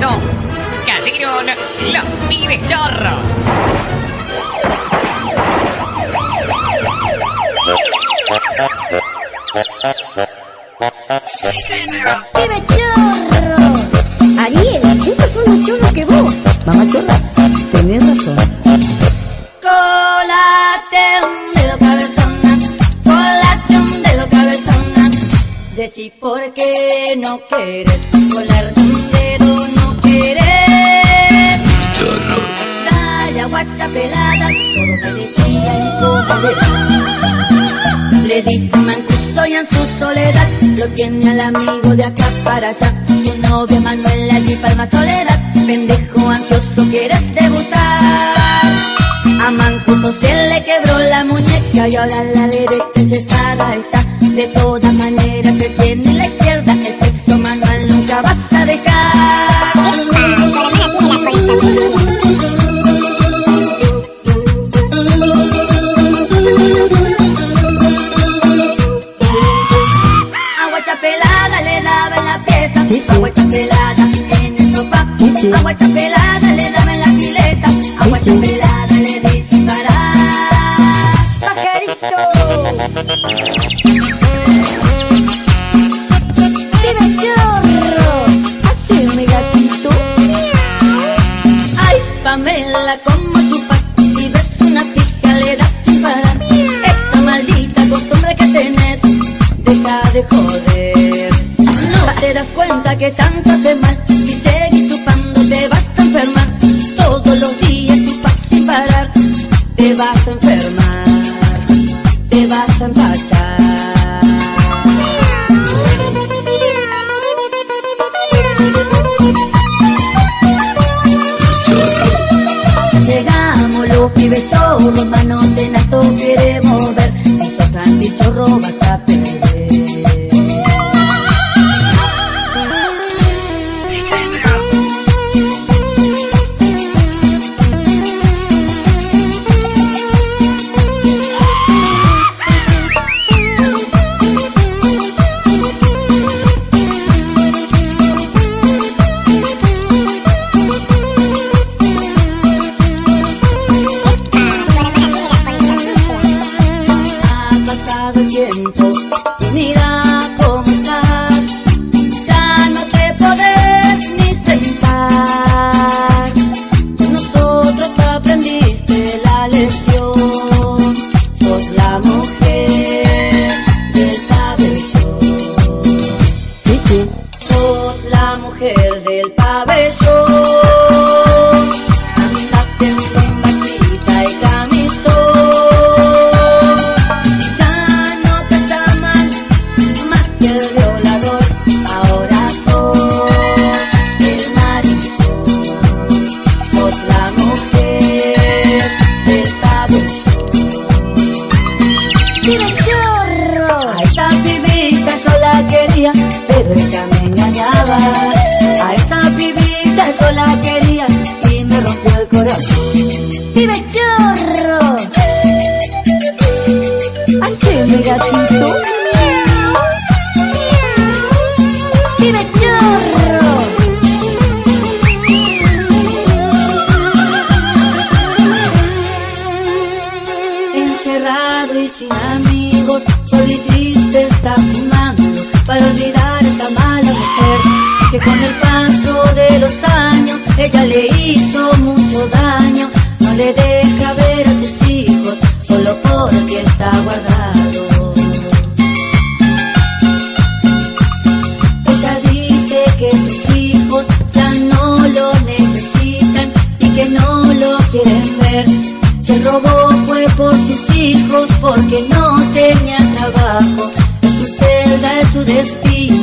presentó Cayeron los pibes chorros. ¡Pibe chorro! Ariel, estos son los chorros que vos. Mamá chorra, tenés razón. Colate un dedo cabezona, colate un dedo cabezona. Decí por qué no quieres, colarte un dedo no quieres. Dale guacha pelada, todo me decía y todo le dice mancuso y en su soledad, lo tiene al amigo de acá para allá. Su novia Manuela y Palma Soledad, pendejo ansioso quieres debutar. A Mancuso se le quebró la muñeca y ahora la derecha se está De todas agua chapelada le daba en la pileta, agua chapelada le disparaba. ¡Pajarito! ¡Pibe chorro! ¡Aquí mi gatito! ¡Ay, Pamela, como chupas! Si ves una pica le das sin parar. Esa maldita costumbre que tenés, deja de joder. No te das cuenta que tanto hace mal. Llegamos los pibes chorros, manos en alto queremos ver. Si sos antichorro vas a perder. Sola quería, pero ella me engañaba. A esa pibita sola quería y me rompió el corazón. A sus hijos solo porque está guardado. Ella dice que sus hijos ya no lo necesitan y que no lo quieren ver. Se robó fue por sus hijos porque no tenía trabajo. Su celda, es su destino.